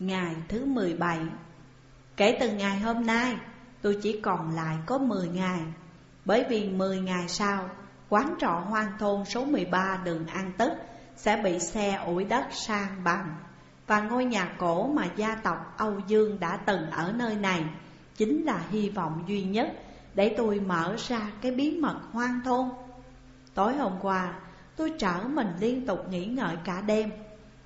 Ngày thứ 17 Kể từ ngày hôm nay, tôi chỉ còn lại có 10 ngày. Bởi vì 10 ngày sau, Quán trọ hoang thôn số 13 đường An Tức Sẽ bị xe ủi đất sang bằng. Và ngôi nhà cổ mà gia tộc Âu Dương đã từng ở nơi này Chính là hy vọng duy nhất Để tôi mở ra cái bí mật hoang thôn. Tối hôm qua, tôi trở mình liên tục nghĩ ngợi cả đêm.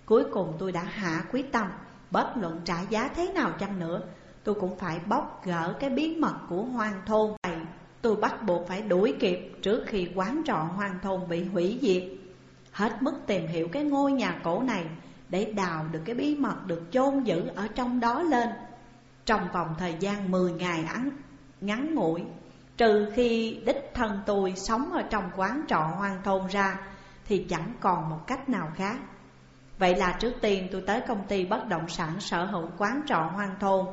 Cuối cùng tôi đã hạ quyết tâm Bất luận trả giá thế nào chăng nữa Tôi cũng phải bóc gỡ cái bí mật của hoang thôn. Này Tôi bắt buộc phải đuổi kịp trước khi quán trọ hoang thôn bị hủy diệt. Hết mức tìm hiểu cái ngôi nhà cổ này Để đào được cái bí mật được chôn giữ ở trong đó lên. Trong vòng thời gian 10 ngày ngắn, ngắn ngủi Trừ khi đích thân tôi sống ở trong quán trọ hoang thôn ra Thì chẳng còn một cách nào khác. Vậy là trước tiên tôi tới công ty bất động sản sở hữu quán trọ hoang thôn.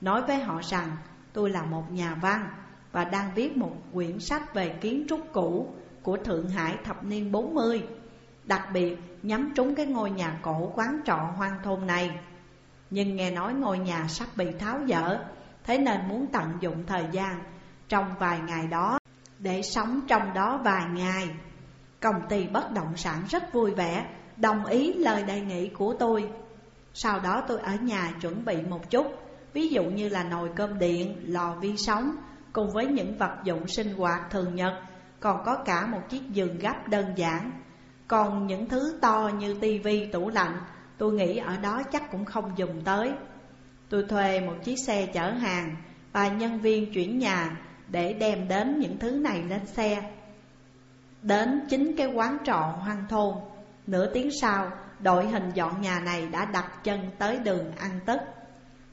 Nói với họ rằng, tôi là một nhà văn Và đang viết một quyển sách về kiến trúc cũ của Thượng Hải thập niên 40 Đặc biệt, nhắm trúng cái ngôi nhà cổ quán trọ hoang thôn này. Nhưng nghe nói ngôi nhà sắp bị tháo dỡ, Thế nên muốn tận dụng thời gian trong vài ngày đó Để sống trong đó vài ngày. Công ty bất động sản rất vui vẻ Đồng ý lời đề nghị của tôi. Sau đó tôi ở nhà chuẩn bị một chút Ví dụ như là nồi cơm điện, lò vi sóng Cùng với những vật dụng sinh hoạt thường nhật Còn có cả một chiếc giường gấp đơn giản. Còn những thứ to như tivi, tủ lạnh Tôi nghĩ ở đó chắc cũng không dùng tới. Tôi thuê một chiếc xe chở hàng Và nhân viên chuyển nhà để đem đến những thứ này lên xe. Đến chính cái quán trọ hoang thôn Nửa tiếng sau, đội hình dọn nhà này đã đặt chân tới đường An Tức.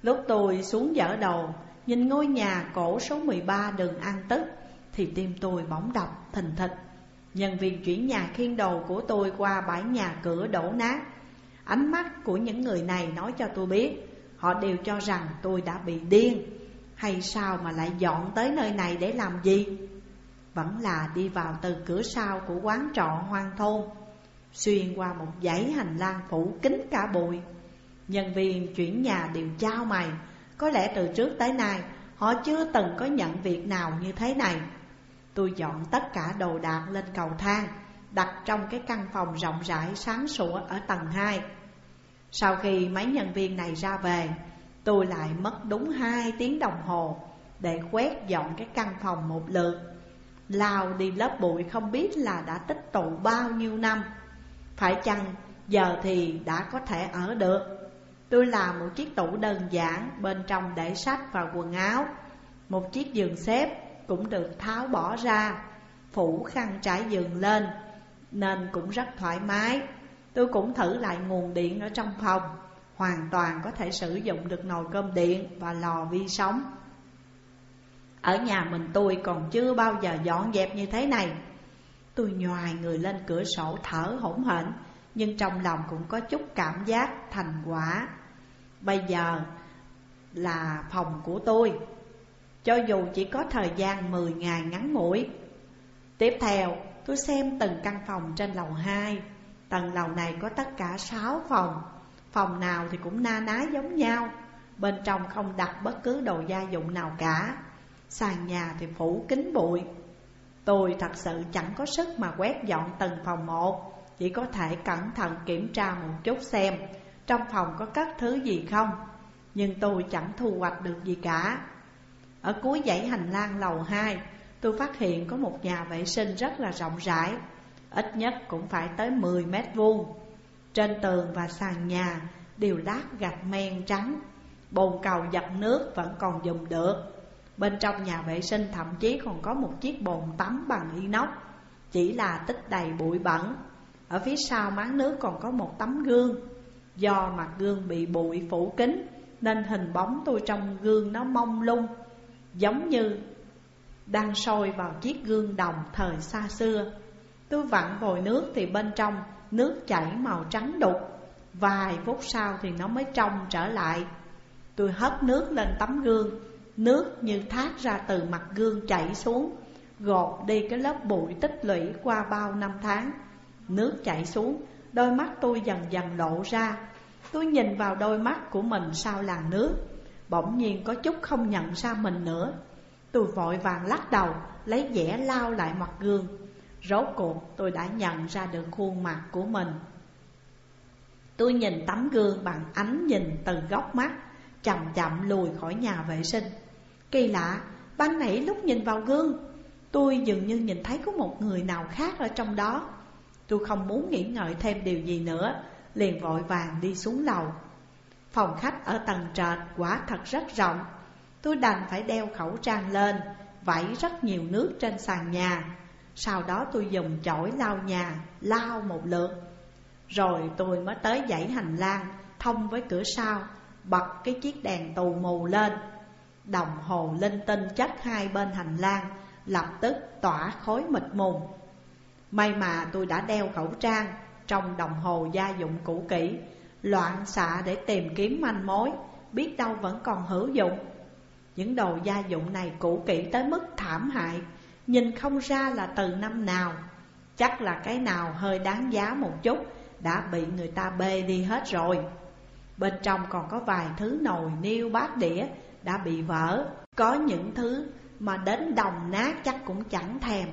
Lúc tôi xuống dở đầu, nhìn ngôi nhà cổ số 13 đường An Tức Thì tim tôi bỗng đập thình thịch. Nhân viên chuyển nhà khiên đầu của tôi qua bãi nhà cửa đổ nát. Ánh mắt của những người này nói cho tôi biết Họ đều cho rằng tôi đã bị điên. Hay sao mà lại dọn tới nơi này để làm gì? Vẫn là đi vào từ cửa sau của quán trọ hoang thôn. Xuyên qua một dãy hành lang phủ kín cả bụi. Nhân viên chuyển nhà đều trao mày. Có lẽ từ trước tới nay, Họ chưa từng có nhận việc nào như thế này. Tôi dọn tất cả đồ đạc lên cầu thang, Đặt trong cái căn phòng rộng rãi sáng sủa ở tầng 2 Sau khi mấy nhân viên này ra về, Tôi lại mất đúng hai tiếng đồng hồ Để quét dọn cái căn phòng một lượt. Lao đi lớp bụi không biết là đã tích tụ bao nhiêu năm. Phải chăng giờ thì đã có thể ở được Tôi làm một chiếc tủ đơn giản Bên trong để sách và quần áo Một chiếc giường xếp cũng được tháo bỏ ra, Phủ khăn trải giường lên, Nên cũng rất thoải mái Tôi cũng thử lại nguồn điện ở trong phòng, hoàn toàn có thể sử dụng được nồi cơm điện và lò vi sóng. Ở nhà mình tôi còn chưa bao giờ dọn dẹp như thế này. Tôi nhòi người lên cửa sổ thở hổn hển, nhưng trong lòng cũng có chút cảm giác thành quả. Bây giờ là phòng của tôi, cho dù chỉ có thời gian 10 ngày ngắn ngủi. Tiếp theo, tôi xem từng căn phòng trên lầu 2. Tầng lầu này có tất cả 6 phòng Phòng nào thì cũng na ná giống nhau Bên trong không đặt bất cứ đồ gia dụng nào cả Sàn nhà thì phủ kính bụi Tôi thật sự chẳng có sức mà quét dọn từng phòng một. Chỉ có thể cẩn thận kiểm tra một chút xem Trong phòng có các thứ gì không. Nhưng tôi chẳng thu hoạch được gì cả. Ở cuối dãy hành lang lầu 2 Tôi phát hiện có một nhà vệ sinh rất là rộng rãi, Ít nhất cũng phải tới 10 mét vuông. Trên tường và sàn nhà đều lát gạch men trắng, Bồn cầu giặt nước vẫn còn dùng được. Bên trong nhà vệ sinh thậm chí còn có một chiếc bồn tắm bằng inox, Chỉ là tích đầy bụi bẩn. Ở phía sau máng nước còn có một tấm gương. Do mặt gương bị bụi phủ kín, Nên hình bóng tôi trong gương nó mông lung, Giống như đang sôi vào chiếc gương đồng thời xa xưa. Tôi vặn vòi nước thì bên trong Nước chảy màu trắng đục. Vài phút sau thì nó mới trong trở lại. Tôi hất nước lên tấm gương Nước như thác ra từ mặt gương chảy xuống Gột đi cái lớp bụi tích lũy qua bao năm tháng. Nước chảy xuống, Đôi mắt tôi dần dần lộ ra. Tôi nhìn vào đôi mắt của mình sau làn nước, Bỗng nhiên có chút không nhận ra mình nữa. Tôi vội vàng lắc đầu, Lấy dẻ lao lại mặt gương. Rốt cuộc, tôi đã nhận ra được khuôn mặt của mình. Tôi nhìn tấm gương bằng ánh nhìn từ góc mắt, Chậm chậm lùi khỏi nhà vệ sinh. Kỳ lạ, ban nãy lúc nhìn vào gương Tôi dường như nhìn thấy có một người nào khác ở trong đó. Tôi không muốn nghĩ ngợi thêm điều gì nữa Liền vội vàng đi xuống lầu. Phòng khách ở tầng trệt quả thật rất rộng. Tôi đành phải đeo khẩu trang lên Vẫy rất nhiều nước trên sàn nhà. Sau đó tôi dùng chổi lau nhà Lau một lượt. Rồi tôi mới tới dãy hành lang Thông với cửa sau Bật cái chiếc đèn tù mù lên Đồng hồ linh tinh chất hai bên hành lang, Lập tức tỏa khối mịt mùng May mà tôi đã đeo khẩu trang, Trong đồng hồ gia dụng cũ kỹ, Loạn xạ để tìm kiếm manh mối, Biết đâu vẫn còn hữu dụng. Những đồ gia dụng này cũ kỹ tới mức thảm hại, Nhìn không ra là từ năm nào. Chắc là cái nào hơi đáng giá một chút, Đã bị người ta bê đi hết rồi. Bên trong còn có vài thứ nồi niêu bát đĩa đã bị vỡ. Có những thứ mà đến đồng nát chắc cũng chẳng thèm.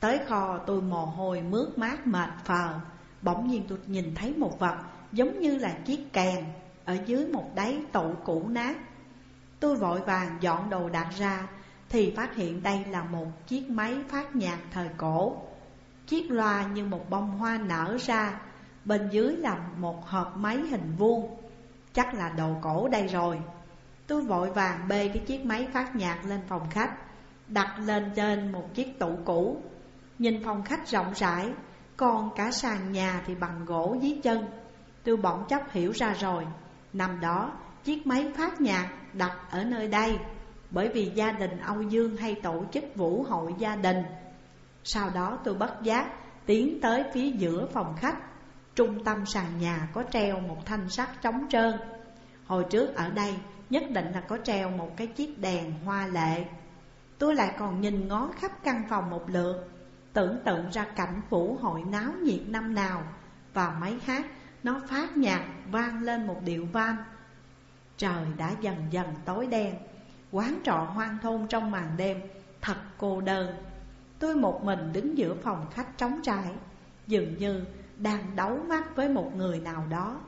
Tới kho tôi mồ hôi mướt mát mệt phờ. Bỗng nhiên tôi nhìn thấy một vật giống như là chiếc kèn Ở dưới một đáy tủ cũ nát. Tôi vội vàng dọn đồ đạc ra Thì phát hiện đây là một chiếc máy phát nhạc thời cổ. Chiếc loa như một bông hoa nở ra, Bên dưới là một hộp máy hình vuông. Chắc là đồ cổ đây rồi. Tôi vội vàng bê cái chiếc máy phát nhạc lên phòng khách, Đặt lên trên một chiếc tủ cũ. Nhìn phòng khách rộng rãi, Còn cả sàn nhà thì bằng gỗ dưới chân. Tôi bỗng chốc hiểu ra rồi, Năm đó chiếc máy phát nhạc đặt ở nơi đây, Bởi vì gia đình Âu Dương hay tổ chức vũ hội gia đình. Sau đó tôi bất giác tiến tới phía giữa phòng khách, Trung tâm sàn nhà có treo một thanh sắt trống trơn. Hồi trước ở đây nhất định là có treo một cái chiếc đèn hoa lệ. Tôi lại còn nhìn ngó khắp căn phòng một lượt, Tưởng tượng ra cảnh vũ hội náo nhiệt năm nào, Và máy hát nó phát nhạc vang lên một điệu van. Trời đã dần dần tối đen, Quán trọ hoang thôn trong màn đêm Thật cô đơn. Tôi một mình đứng giữa phòng khách trống trải, Dường như đang đấu mắt với một người nào đó.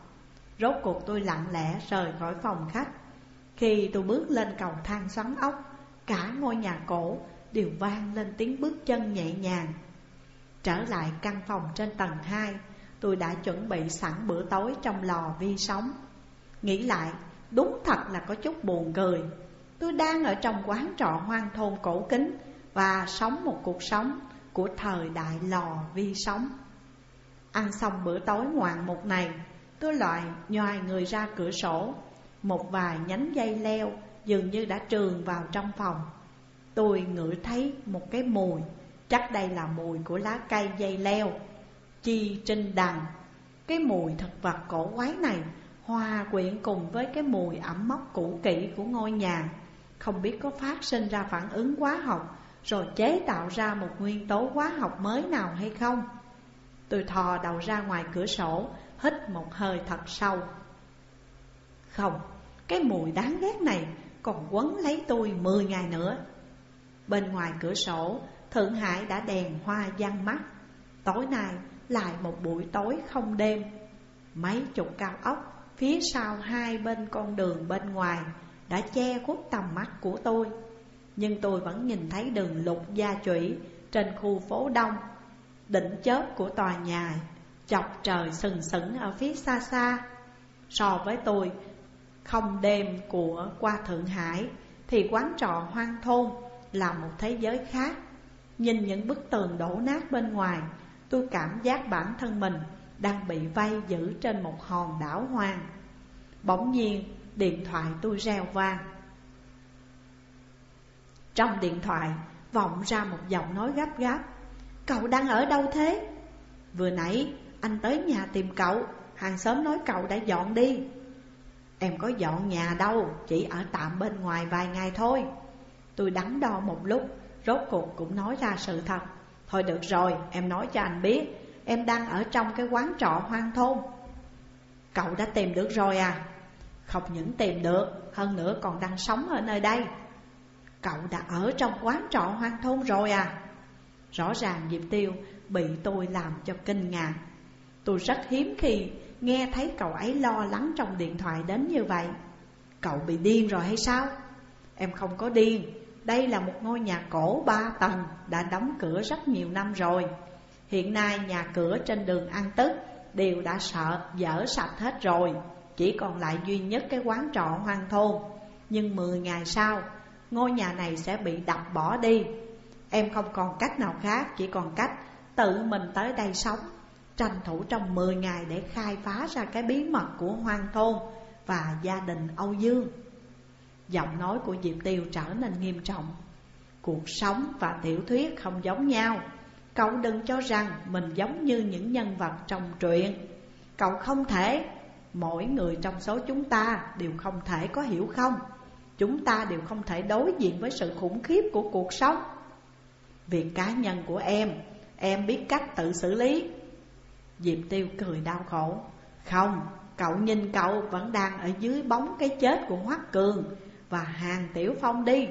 Rốt cuộc tôi lặng lẽ rời khỏi phòng khách khi tôi bước lên cầu thang xoắn ốc, Cả ngôi nhà cổ đều vang lên tiếng bước chân nhẹ nhàng. Trở lại căn phòng trên tầng 2 Tôi đã chuẩn bị sẵn bữa tối trong lò vi sóng. Nghĩ lại, đúng thật là có chút buồn cười. Tôi đang ở trong quán trọ hoang thôn cổ kính Và sống một cuộc sống của thời đại lò vi sóng. Ăn xong bữa tối ngoạn một này, Tôi loại nhoài người ra cửa sổ một vài nhánh dây leo dường như đã trường vào trong phòng. Tôi ngửi thấy một cái mùi. Chắc đây là mùi của lá cây dây leo. Chi trinh đằng Cái mùi thực vật cổ quái này, Hòa quyện cùng với cái mùi ẩm mốc cũ kỹ của ngôi nhà. Không biết có phát sinh ra phản ứng hóa học, Rồi chế tạo ra một nguyên tố hóa học mới nào hay không. Tôi thò đầu ra ngoài cửa sổ, Hít một hơi thật sâu. Không, cái mùi đáng ghét này còn quấn lấy tôi 10 ngày nữa. Bên ngoài cửa sổ Thượng Hải đã đèn hoa văng mắt. Tối nay lại một buổi tối không đêm. Mấy chục cao ốc phía sau hai bên con đường bên ngoài Đã che khuất tầm mắt của tôi. Nhưng tôi vẫn nhìn thấy đường lục gia trụy trên khu phố đông. Đỉnh chớp của tòa nhà chọc trời sừng sững ở phía xa xa. So với tôi không đêm của qua Thượng Hải, Thì quán trọ hoang thôn là một thế giới khác. Nhìn những bức tường đổ nát bên ngoài, Tôi cảm giác bản thân mình đang bị vây giữ trên một hòn đảo hoang. Bỗng nhiên, điện thoại tôi reo vang. Trong điện thoại, vọng ra một giọng nói gấp gáp. Cậu đang ở đâu thế? Vừa nãy, anh tới nhà tìm cậu. Hàng xóm nói cậu đã dọn đi. Em có dọn nhà đâu, Chỉ ở tạm bên ngoài vài ngày thôi. Tôi đắn đo một lúc, Rốt cuộc cũng nói ra sự thật. Thôi được rồi, em nói cho anh biết, Em đang ở trong cái quán trọ hoang thôn. Cậu đã tìm được rồi à? Không những tìm được, Hơn nữa còn đang sống ở nơi đây. Cậu đã ở trong quán trọ hoang thôn rồi à? Rõ ràng Diệp Tiêu bị tôi làm cho kinh ngạc. Tôi rất hiếm khi nghe thấy cậu ấy lo lắng trong điện thoại đến như vậy, Cậu bị điên rồi hay sao? Em không có điên. Đây là một ngôi nhà cổ ba tầng, Đã đóng cửa rất nhiều năm rồi. Hiện nay nhà cửa trên đường An Tức Đều đã sợ, dở sạch hết rồi. Chỉ còn lại duy nhất cái quán trọ hoang thôn. Nhưng 10 ngày sau, Ngôi nhà này sẽ bị đập bỏ đi. Em không còn cách nào khác, Chỉ còn cách tự mình tới đây sống. Tranh thủ trong 10 ngày để khai phá ra cái bí mật của hoang thôn Và gia đình Âu Dương. Giọng nói của Diệp Tiêu trở nên nghiêm trọng. Cuộc sống và tiểu thuyết không giống nhau. Cậu đừng cho rằng mình giống như những nhân vật trong truyện. Cậu không thể. Mỗi người trong số chúng ta đều không thể có hiểu không? Chúng ta đều không thể đối diện với sự khủng khiếp của cuộc sống. Việc cá nhân của em Em biết cách tự xử lý. Diệp Tiêu cười đau khổ. Không, cậu nhìn cậu vẫn đang ở dưới bóng cái chết của Hoắc Cường Và Hàng Tiểu Phong đi.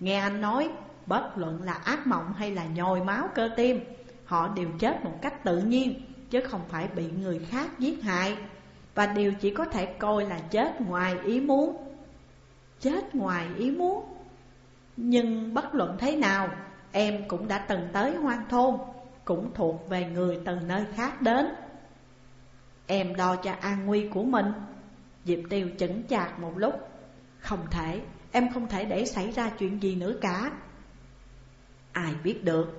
Nghe anh nói Bất luận là ác mộng hay là nhồi máu cơ tim Họ đều chết một cách tự nhiên Chứ không phải bị người khác giết hại. Và điều chỉ có thể coi là chết ngoài ý muốn. Chết ngoài ý muốn. Nhưng bất luận thế nào Em cũng đã từng tới hoang thôn. Cũng thuộc về người từ nơi khác đến. Em đo cho an nguy của mình. Diệp Tiêu chững chạc một lúc. Không thể, em không thể để xảy ra chuyện gì nữa cả. Ai biết được?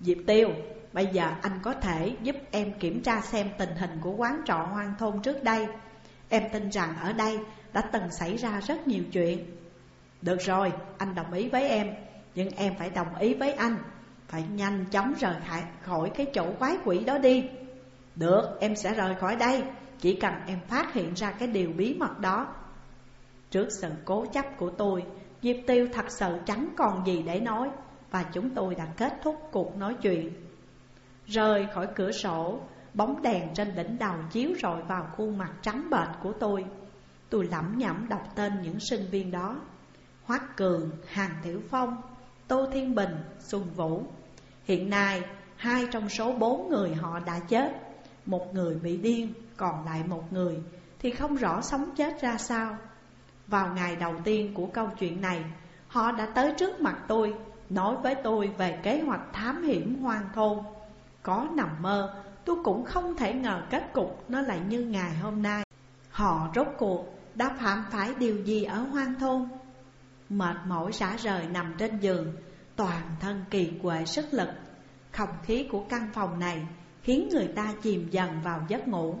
Diệp Tiêu, bây giờ anh có thể giúp em kiểm tra xem tình hình của quán trọ hoang thôn trước đây. Em tin rằng ở đây đã từng xảy ra rất nhiều chuyện. Được rồi, anh đồng ý với em Nhưng em phải đồng ý với anh. Phải nhanh chóng rời khỏi cái chỗ quái quỷ đó đi. Được, em sẽ rời khỏi đây. Chỉ cần em phát hiện ra cái điều bí mật đó. Trước sự cố chấp của tôi Diệp Tiêu thật sự chẳng còn gì để nói và chúng tôi đã kết thúc cuộc nói chuyện. Rời khỏi cửa sổ Bóng đèn trên đỉnh đầu chiếu rọi vào khuôn mặt trắng bệch của tôi. Tôi lẩm nhẩm đọc tên những sinh viên đó. Hoắc Cường, Hàng Tiểu Phong, Tô Thiên Bình, Xuân Vũ. Hiện nay hai trong số bốn người họ đã chết. Một người bị điên, còn lại một người Thì không rõ sống chết ra sao. Vào ngày đầu tiên của câu chuyện này Họ đã tới trước mặt tôi Nói với tôi về kế hoạch thám hiểm hoang thôn. Có nằm mơ tôi cũng không thể ngờ kết cục nó lại như ngày hôm nay. Họ rốt cuộc đã phạm phải điều gì ở hoang thôn? Mệt mỏi rã rời nằm trên giường, Toàn thân kỳ quệ sức lực. Không khí của căn phòng này khiến người ta chìm dần vào giấc ngủ.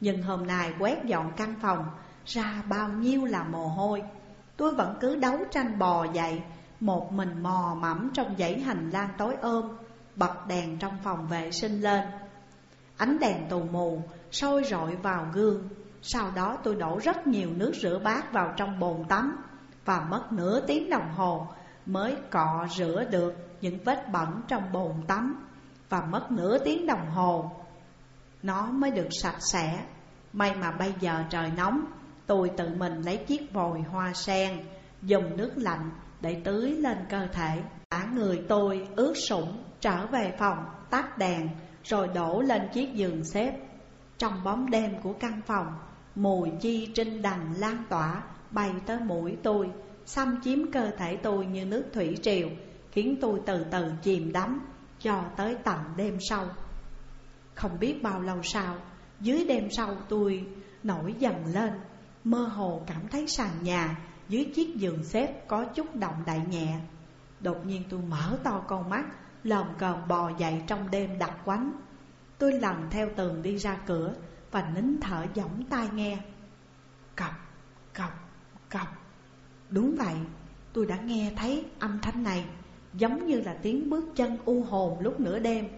Nhưng hôm nay quét dọn căn phòng, ra bao nhiêu là mồ hôi. Tôi vẫn cứ đấu tranh bò dậy, một mình mò mẫm trong dãy hành lang tối ôm, Bật đèn trong phòng vệ sinh lên. Ánh đèn tù mù sôi rọi vào gương, Sau đó tôi đổ rất nhiều nước rửa bát vào trong bồn tắm. Và mất nửa tiếng đồng hồ mới cọ rửa được những vết bẩn trong bồn tắm. Và mất nửa tiếng đồng hồ, nó mới được sạch sẽ. May mà bây giờ trời nóng, Tôi tự mình lấy chiếc vòi hoa sen, Dùng nước lạnh để tưới lên cơ thể. Cả người tôi ướt sũng, trở về phòng, tắt đèn, Rồi đổ lên chiếc giường xếp. Trong bóng đêm của căn phòng, Mùi chi trinh đành lan tỏa bay tới mũi tôi Xâm chiếm cơ thể tôi như nước thủy triều Khiến tôi từ từ chìm đắm cho tới tận đêm sau. Không biết bao lâu sau Dưới đêm sau tôi nổi dần lên Mơ hồ cảm thấy sàn nhà dưới chiếc giường xếp có chút động đại nhẹ. Đột nhiên tôi mở to con mắt Lờn cờn bò dậy trong đêm đặc quánh. Tôi lần theo tường đi ra cửa Và nín thở giỏng tai nghe. Cọc, cọc, cọc Đúng vậy, tôi đã nghe thấy âm thanh này Giống như là tiếng bước chân u hồn lúc nửa đêm.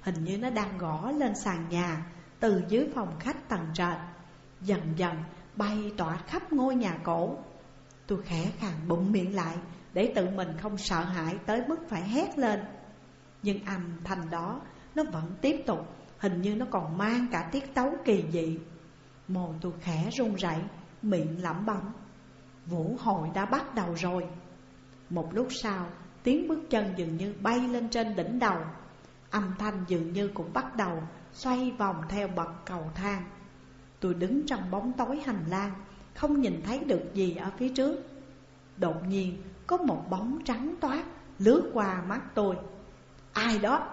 Hình như nó đang gõ lên sàn nhà Từ dưới phòng khách tầng trệt. Dần dần bay tỏa khắp ngôi nhà cổ. Tôi khẽ khàng bụng miệng lại Để tự mình không sợ hãi tới mức phải hét lên. Nhưng âm thanh đó nó vẫn tiếp tục Hình như nó còn mang cả tiết tấu kỳ dị. Mồ tôi khẽ run rẩy, miệng lẩm bẩm. Vũ hội đã bắt đầu rồi. Một lúc sau, Tiếng bước chân dường như bay lên trên đỉnh đầu. Âm thanh dường như cũng bắt đầu Xoay vòng theo bậc cầu thang. Tôi đứng trong bóng tối hành lang, Không nhìn thấy được gì ở phía trước. Đột nhiên, có một bóng trắng toát Lướt qua mắt tôi. Ai đó?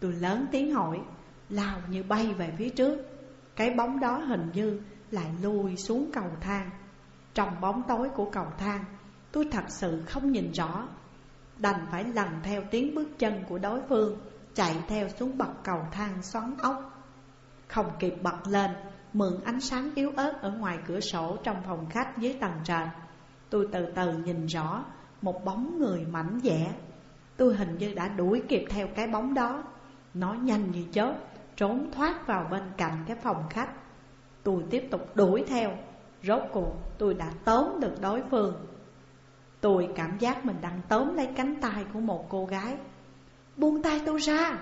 Tôi lớn tiếng hỏi, Lao như bay về phía trước. Cái bóng đó hình như lại lùi xuống cầu thang. Trong bóng tối của cầu thang. Tôi thật sự không nhìn rõ. Đành phải lần theo tiếng bước chân của đối phương, Chạy theo xuống bậc cầu thang xoắn ốc. Không kịp bật lên, Mượn ánh sáng yếu ớt ở ngoài cửa sổ trong phòng khách dưới tầng trệt Tôi từ từ nhìn rõ một bóng người mảnh dẻ. Tôi hình như đã đuổi kịp theo cái bóng đó. Nó nhanh như chớp, Trốn thoát vào bên cạnh cái phòng khách. Tôi tiếp tục đuổi theo. Rốt cuộc, tôi đã tóm được đối phương. Tôi cảm giác mình đang tóm lấy cánh tay của một cô gái. Buông tay tôi ra.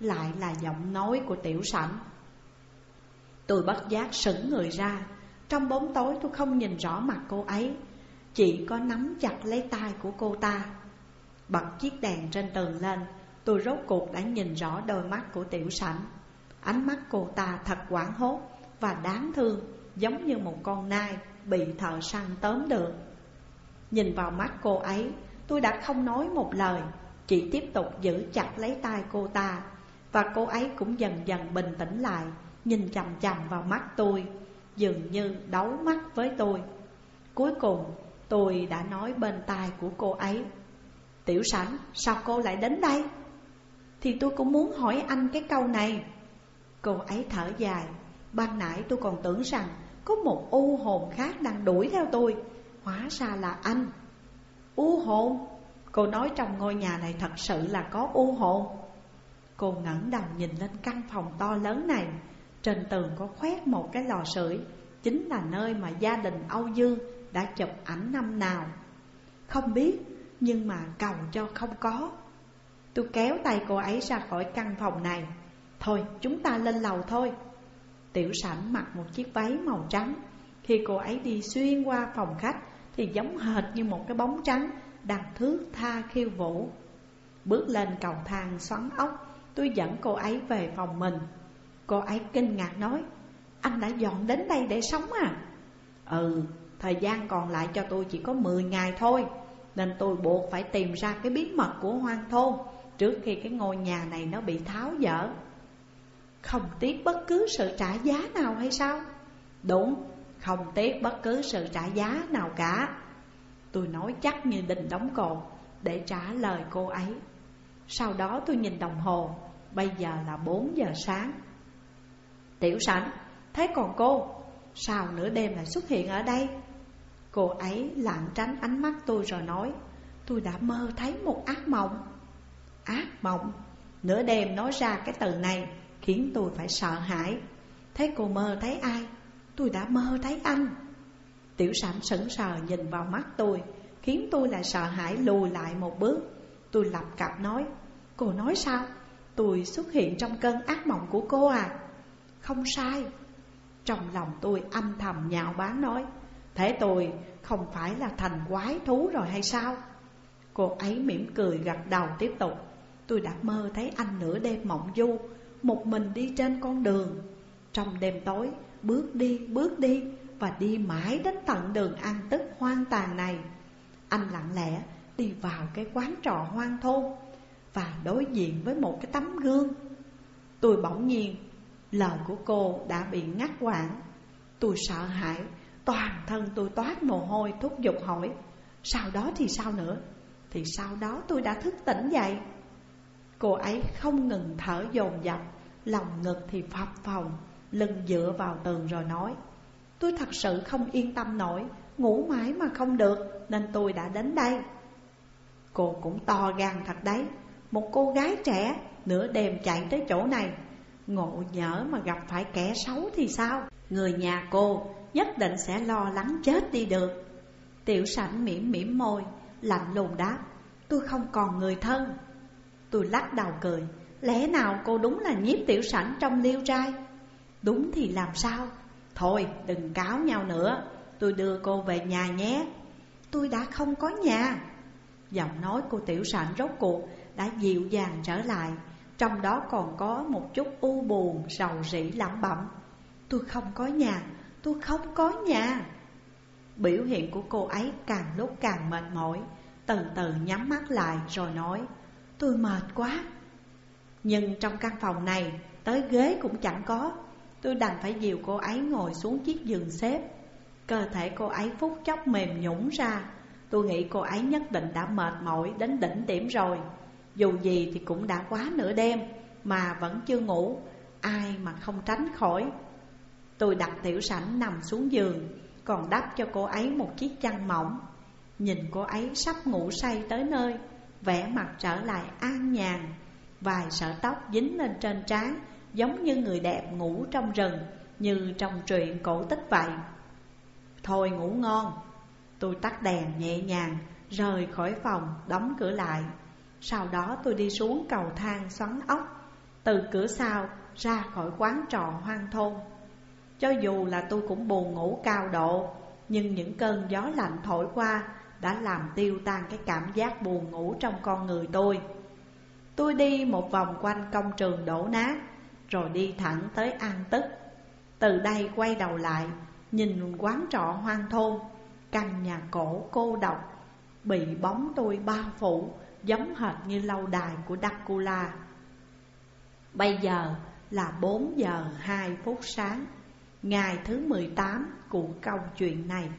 Lại là giọng nói của tiểu sảnh. Tôi bất giác sững người ra. Trong bóng tối tôi không nhìn rõ mặt cô ấy. Chỉ có nắm chặt lấy tay của cô ta. Bật chiếc đèn trên tường lên, Tôi rốt cuộc đã nhìn rõ đôi mắt của tiểu sảnh. Ánh mắt cô ta thật quảng hốt và đáng thương. Giống như một con nai bị thợ săn tóm được. Nhìn vào mắt cô ấy, Tôi đã không nói một lời, Chỉ tiếp tục giữ chặt lấy tay cô ta, Và cô ấy cũng dần dần bình tĩnh lại, Nhìn chầm chầm vào mắt tôi, Dường như đấu mắt với tôi. Cuối cùng, tôi đã nói bên tai của cô ấy, Tiểu sảnh, sao cô lại đến đây? Thì tôi cũng muốn hỏi anh cái câu này. Cô ấy thở dài. Ban nãy tôi còn tưởng rằng Có một u hồn khác đang đuổi theo tôi. Hóa ra là anh. U hồn? Cô nói trong ngôi nhà này thật sự là có u hồn. Cô ngẩng đầu nhìn lên căn phòng to lớn này. Trên tường có khoét một cái lò sưởi. Chính là nơi mà gia đình Âu Dương đã chụp ảnh năm nào. Không biết, nhưng mà cầu cho không có. Tôi kéo tay cô ấy ra khỏi căn phòng này. Thôi, chúng ta lên lầu thôi. Tiểu sảnh mặc một chiếc váy màu trắng. Khi cô ấy đi xuyên qua phòng khách Thì giống hệt như một cái bóng trắng Đang thước tha khiêu vũ. Bước lên cầu thang xoắn ốc Tôi dẫn cô ấy về phòng mình. Cô ấy kinh ngạc nói Anh đã dọn đến đây để sống à? Ừ, thời gian còn lại cho tôi chỉ có 10 ngày thôi Nên tôi buộc phải tìm ra cái bí mật của hoang thôn Trước khi cái ngôi nhà này nó bị tháo dỡ không tiếc bất cứ sự trả giá nào hay sao? Đúng, không tiếc bất cứ sự trả giá nào cả. Tôi nói chắc như đình đóng cột để trả lời cô ấy. Sau đó tôi nhìn đồng hồ, bây giờ là 4 giờ sáng. Tiểu sảnh, thế còn cô, sao nửa đêm lại xuất hiện ở đây? Cô ấy lảng tránh ánh mắt tôi rồi nói Tôi đã mơ thấy một ác mộng. Ác mộng? Nửa đêm nói ra cái từ này khiến tôi phải sợ hãi. Thế cô mơ thấy ai? Tôi đã mơ thấy anh. Tiểu sảm sững sờ nhìn vào mắt tôi, khiến tôi lại sợ hãi lùi lại một bước. Tôi lập cặp nói, cô nói sao? Tôi xuất hiện trong cơn ác mộng của cô à? Không sai. Trong lòng tôi âm thầm nhạo báng nói, thế tôi không phải là thành quái thú rồi hay sao? Cô ấy mỉm cười gật đầu tiếp tục Tôi đã mơ thấy anh nửa đêm mộng du một mình đi trên con đường. Trong đêm tối, bước đi, bước đi Và đi mãi đến tận đường ăn tức hoang tàn này. Anh lặng lẽ đi vào cái quán trọ hoang thôn Và đối diện với một cái tấm gương. Tôi bỗng nhiên, lời của cô đã bị ngắt quãng. Tôi sợ hãi, toàn thân tôi toát mồ hôi thúc giục hỏi Sau đó thì sao nữa? Thì sau đó tôi đã thức tỉnh dậy. Cô ấy không ngừng thở dồn dập, Lòng ngực thì phập phồng, Lưng dựa vào tường rồi nói, Tôi thật sự không yên tâm nổi, Ngủ mãi mà không được, Nên tôi đã đến đây. Cô cũng to gan thật đấy, Một cô gái trẻ, Nửa đêm chạy tới chỗ này. Ngộ nhỡ mà gặp phải kẻ xấu thì sao? Người nhà cô nhất định sẽ lo lắng chết đi được. Tiểu sảnh mỉm mỉm môi, Lạnh lùng đáp, Tôi không còn người thân. Tôi lắc đầu cười. Lẽ nào cô đúng là nhiếp tiểu sảnh trong liêu trai? Đúng thì làm sao? Thôi đừng cáo nhau nữa. Tôi đưa cô về nhà nhé. Tôi đã không có nhà. Giọng nói của tiểu sảnh rốt cuộc đã dịu dàng trở lại. Trong đó còn có một chút u buồn, sầu rĩ lẩm bẩm. Tôi không có nhà, tôi không có nhà. Biểu hiện của cô ấy càng lúc càng mệt mỏi. Từ từ nhắm mắt lại rồi nói. Tôi mệt quá. Nhưng trong căn phòng này, tới ghế cũng chẳng có. Tôi đành phải dìu cô ấy ngồi xuống chiếc giường xếp. Cơ thể cô ấy phút chốc mềm nhũng ra. Tôi nghĩ cô ấy nhất định đã mệt mỏi đến đỉnh điểm rồi. Dù gì thì cũng đã quá nửa đêm, Mà vẫn chưa ngủ. Ai mà không tránh khỏi. Tôi đặt tiểu sảnh nằm xuống giường, Còn đắp cho cô ấy một chiếc chăn mỏng. Nhìn cô ấy sắp ngủ say tới nơi vẻ mặt trở lại an nhàn, Vài sợi tóc dính lên trên trán, Giống như người đẹp ngủ trong rừng, Như trong truyện cổ tích vậy. Thôi ngủ ngon. Tôi tắt đèn nhẹ nhàng, Rời khỏi phòng, đóng cửa lại. Sau đó tôi đi xuống cầu thang xoắn ốc, Từ cửa sau ra khỏi quán trọ hoang thôn. Cho dù là tôi cũng buồn ngủ cao độ, Nhưng những cơn gió lạnh thổi qua đã làm tiêu tan cái cảm giác buồn ngủ trong con người tôi. Tôi đi một vòng quanh công trường đổ nát, Rồi đi thẳng tới An Tức. Từ đây quay đầu lại, Nhìn quán trọ hoang thôn, Căn nhà cổ cô độc, Bị bóng tôi bao phủ, Giống hệt như lâu đài của Dracula. Bây giờ là 4 giờ 2 phút sáng, Ngày thứ 18 của câu chuyện này.